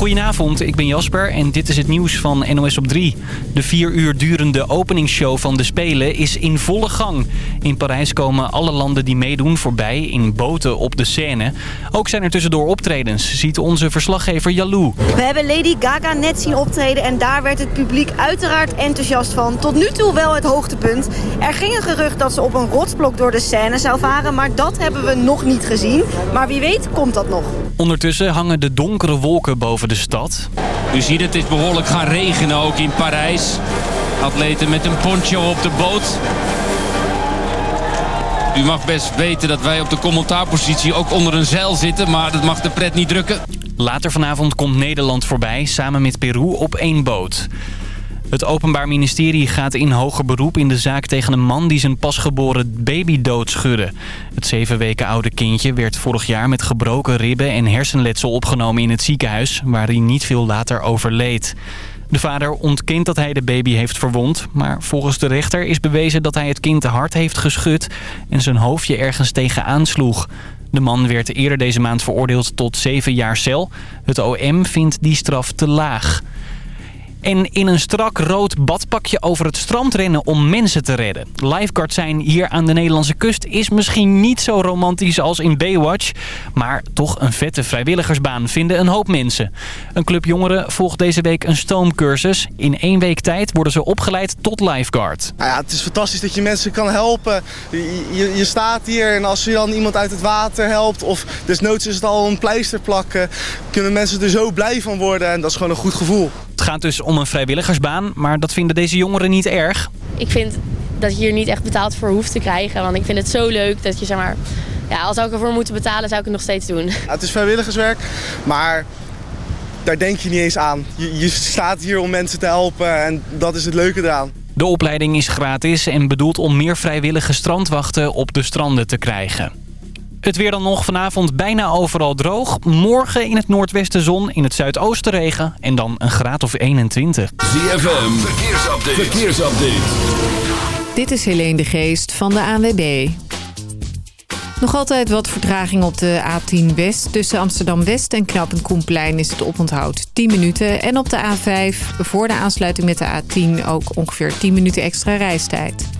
Goedenavond, ik ben Jasper en dit is het nieuws van NOS op 3. De vier uur durende openingsshow van de Spelen is in volle gang. In Parijs komen alle landen die meedoen voorbij in boten op de Seine. Ook zijn er tussendoor optredens, ziet onze verslaggever Jalou. We hebben Lady Gaga net zien optreden en daar werd het publiek uiteraard enthousiast van. Tot nu toe wel het hoogtepunt. Er ging een gerucht dat ze op een rotsblok door de Seine zou varen, maar dat hebben we nog niet gezien. Maar wie weet komt dat nog. Ondertussen hangen de donkere wolken boven de stad. U ziet het is behoorlijk gaan regenen ook in Parijs. Atleten met een poncho op de boot. U mag best weten dat wij op de commentaarpositie ook onder een zeil zitten, maar dat mag de pret niet drukken. Later vanavond komt Nederland voorbij, samen met Peru op één boot. Het Openbaar Ministerie gaat in hoger beroep in de zaak tegen een man die zijn pasgeboren baby doodschudde. Het zeven weken oude kindje werd vorig jaar met gebroken ribben en hersenletsel opgenomen in het ziekenhuis, waar hij niet veel later overleed. De vader ontkent dat hij de baby heeft verwond, maar volgens de rechter is bewezen dat hij het kind hard heeft geschud en zijn hoofdje ergens tegenaan sloeg. De man werd eerder deze maand veroordeeld tot zeven jaar cel. Het OM vindt die straf te laag. En in een strak rood badpakje over het strand rennen om mensen te redden. Lifeguard zijn hier aan de Nederlandse kust is misschien niet zo romantisch als in Baywatch. Maar toch een vette vrijwilligersbaan vinden een hoop mensen. Een club jongeren volgt deze week een stoomcursus. In één week tijd worden ze opgeleid tot lifeguard. Nou ja, het is fantastisch dat je mensen kan helpen. Je, je, staat hier en als je dan iemand uit het water helpt... of desnoods is het al een pleister plakken... kunnen mensen er zo blij van worden en dat is gewoon een goed gevoel. Het gaat dus om een vrijwilligersbaan, maar dat vinden deze jongeren niet erg. Ik vind dat je hier niet echt betaald voor hoeft te krijgen. Want ik vind het zo leuk dat je zeg maar... Ja, als ik ervoor moeten betalen, zou ik het nog steeds doen. Ja, het is vrijwilligerswerk, maar daar denk je niet eens aan. Je, je staat hier om mensen te helpen en dat is het leuke eraan. De opleiding is gratis en bedoeld om meer vrijwillige strandwachten op de stranden te krijgen. Het weer dan nog vanavond bijna overal droog. Morgen in het noordwesten zon, in het zuidoosten regen en dan een graad of 21. ZFM, verkeersupdate. verkeersupdate. Dit is Helene de Geest van de ANWB. Nog altijd wat vertraging op de A10 West. Tussen Amsterdam-West en Knap Koenplein is het oponthoud 10 minuten. En op de A5 voor de aansluiting met de A10 ook ongeveer 10 minuten extra reistijd.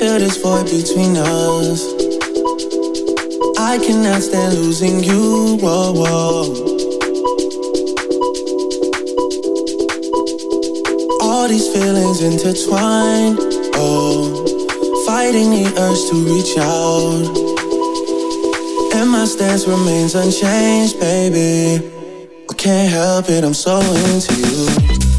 Feel this void between us. I cannot stand losing you. Whoa, whoa. All these feelings intertwined. Oh, fighting the urge to reach out. And my stance remains unchanged, baby. I can't help it, I'm so into you.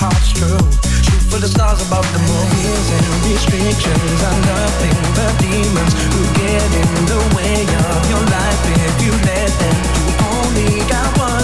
heart's true. Shoot for the stars above the moon. Fears and restrictions are nothing but demons who get in the way of your life if you let them. You only got one.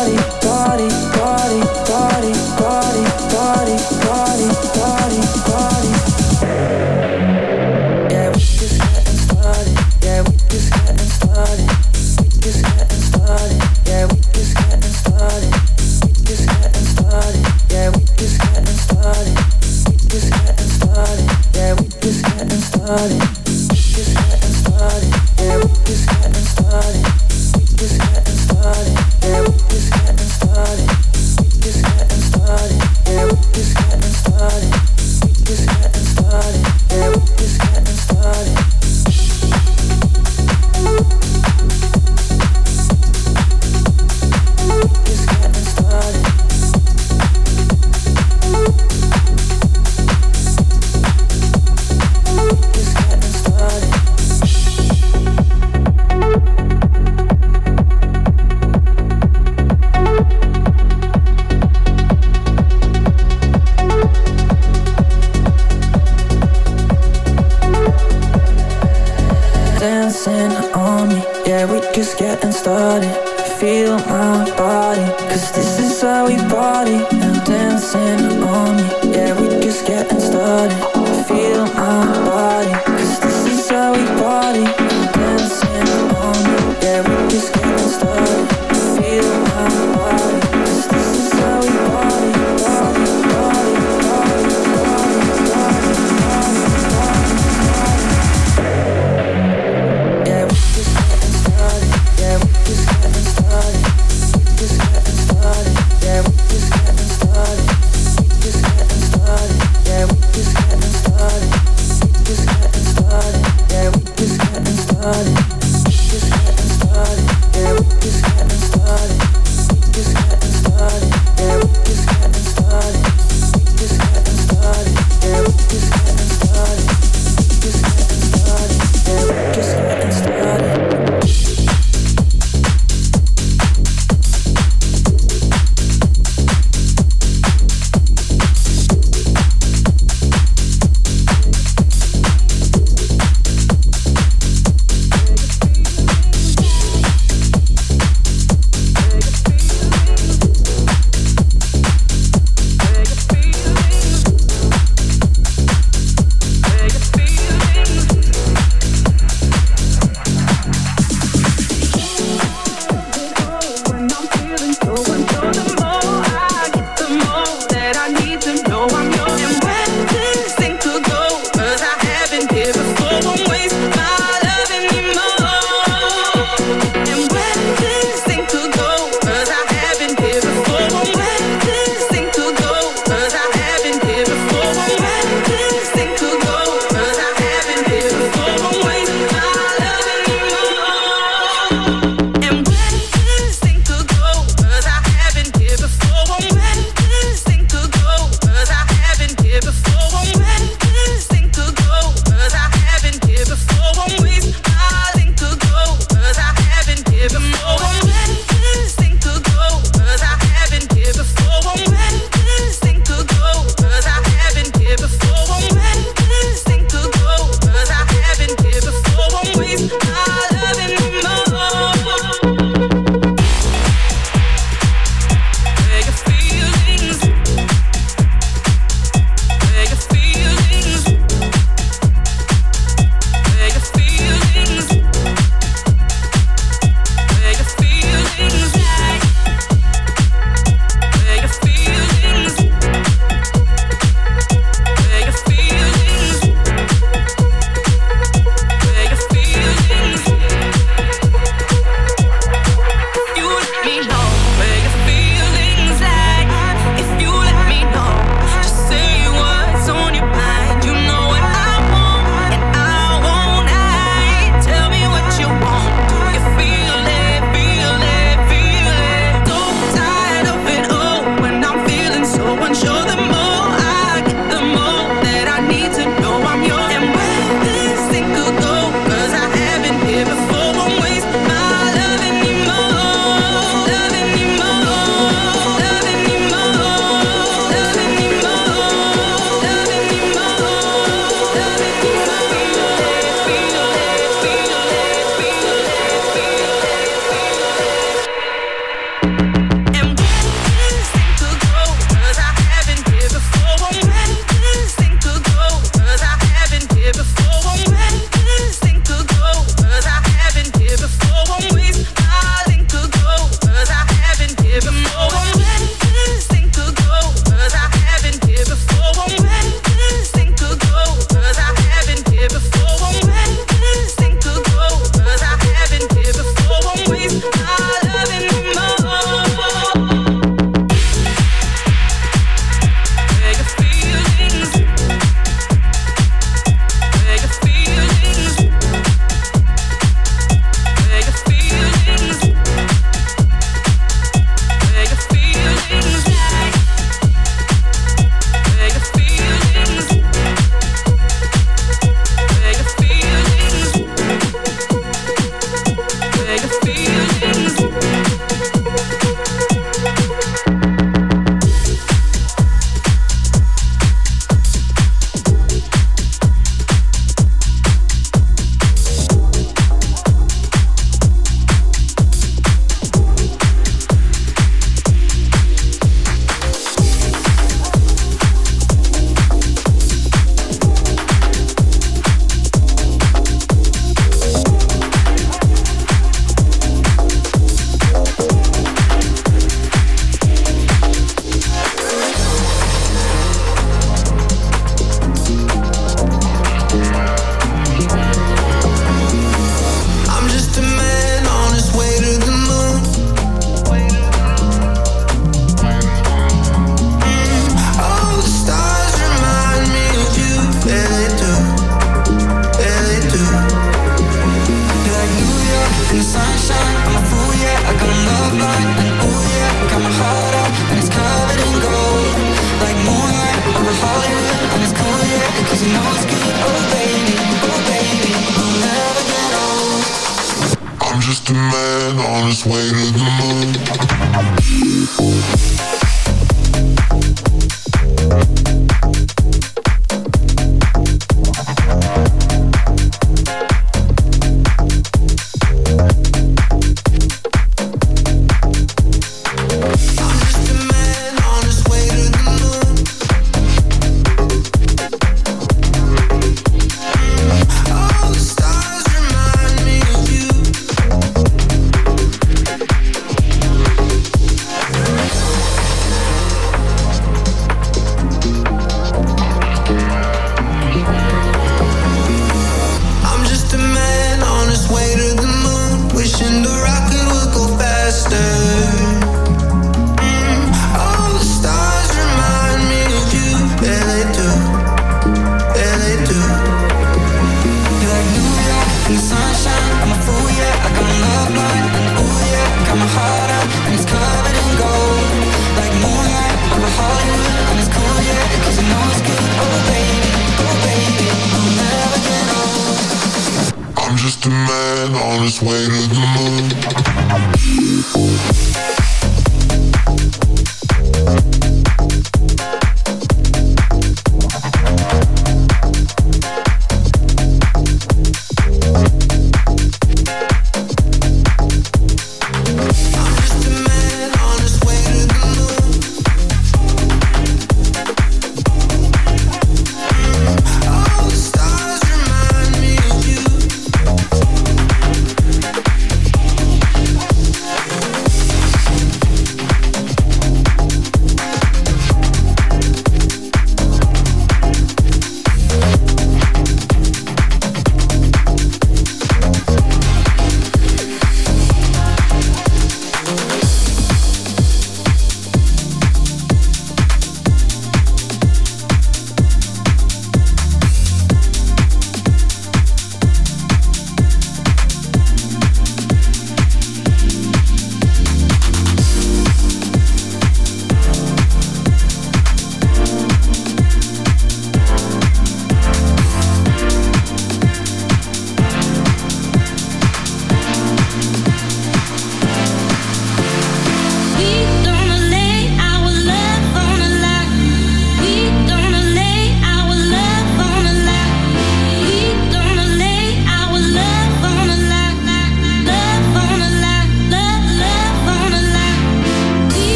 body.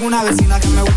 alguna vecina que me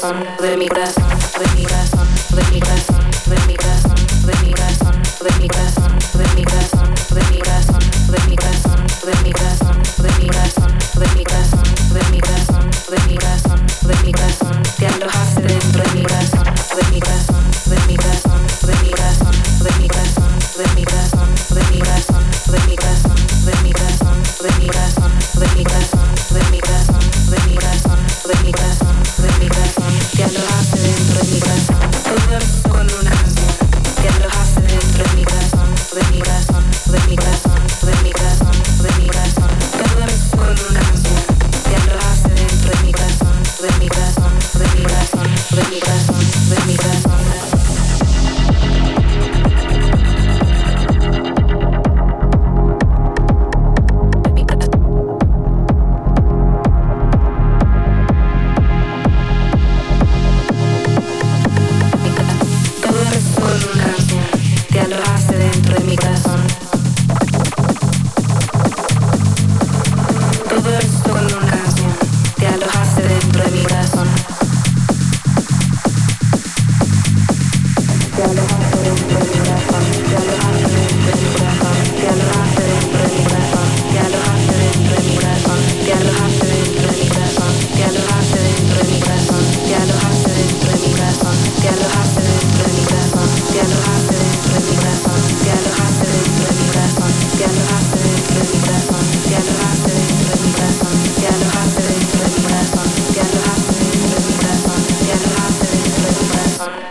corazón, de mi corazón, de mi corazón, de mi.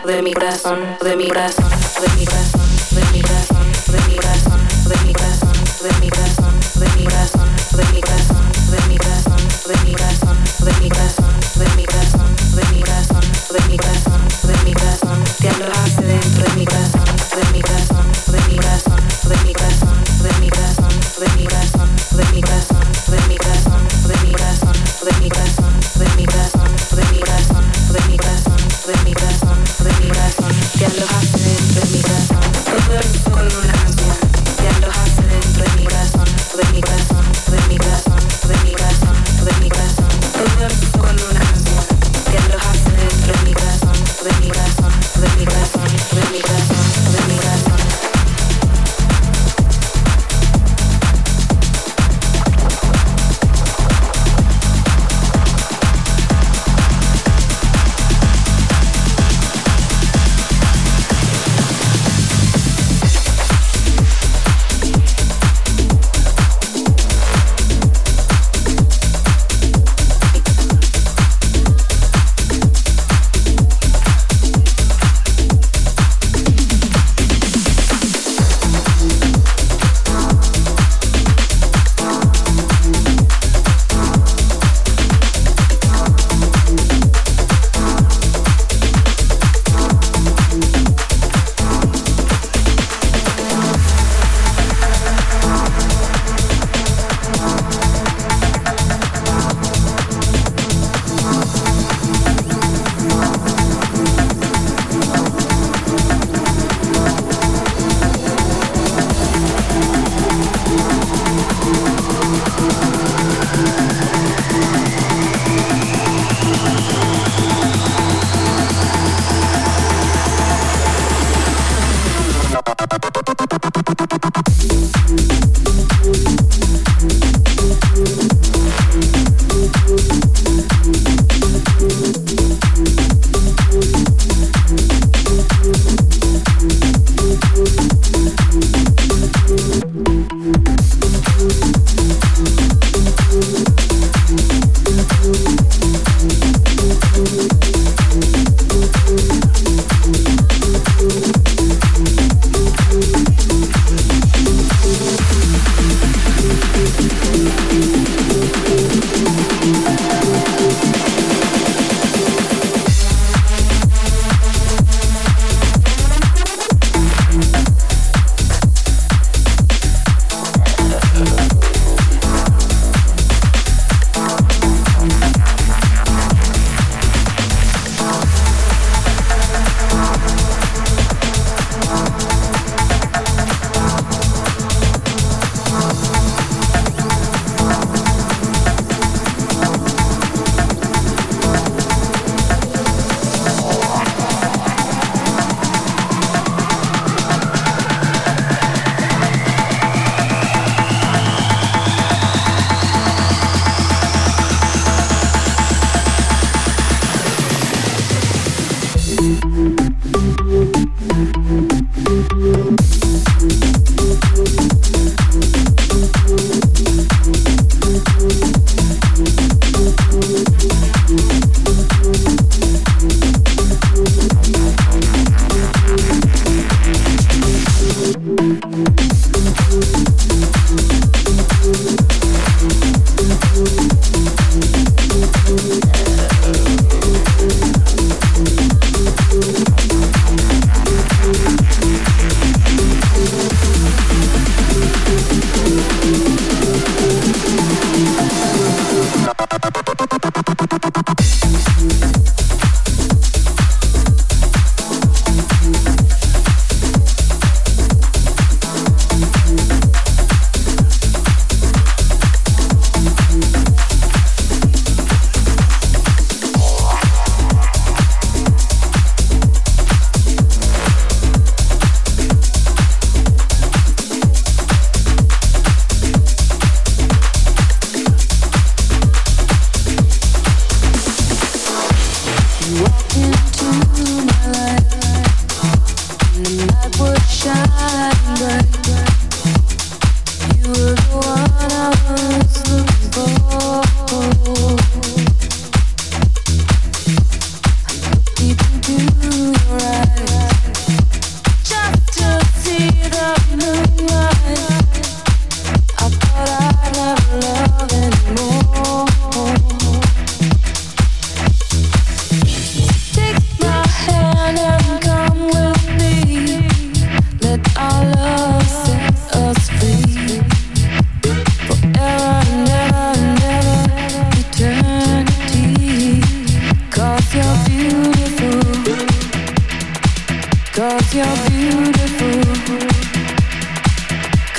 de mi corazón, de mi corazón, de mi corazón, de mi corazón, de mi corazón, de mi corazón, de mi corazón, de mi corazón, de mi corazón, de mi corazón, de mi corazón, de mi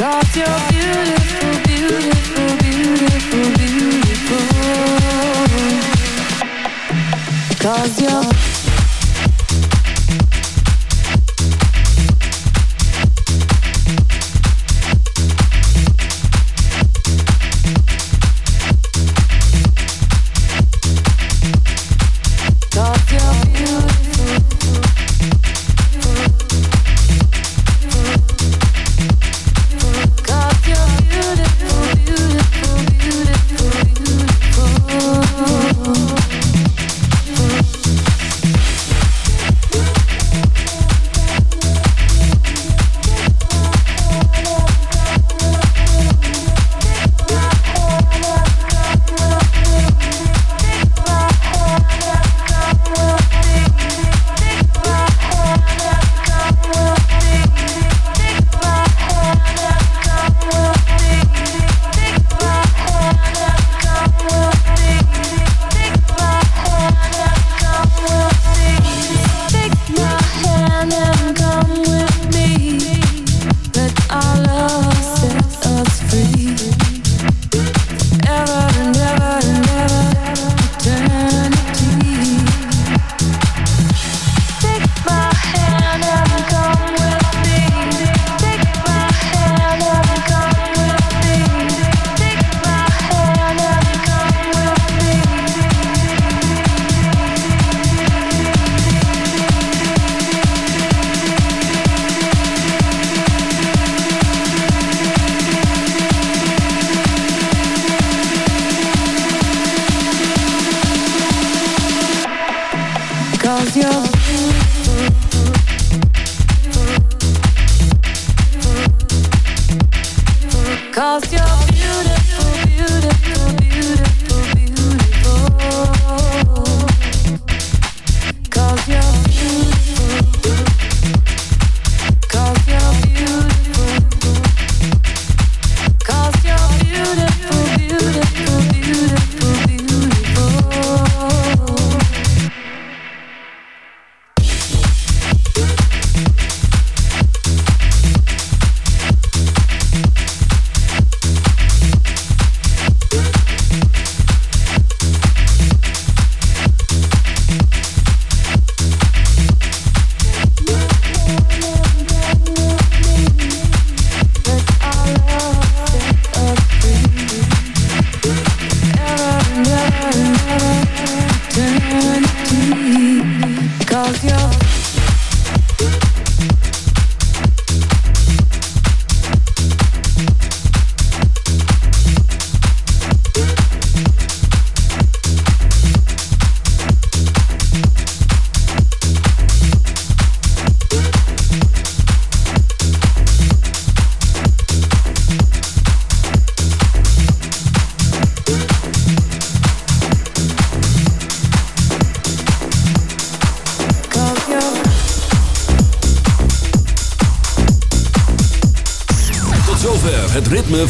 'Cause you're beautiful, beautiful, beautiful, beautiful. 'Cause you're.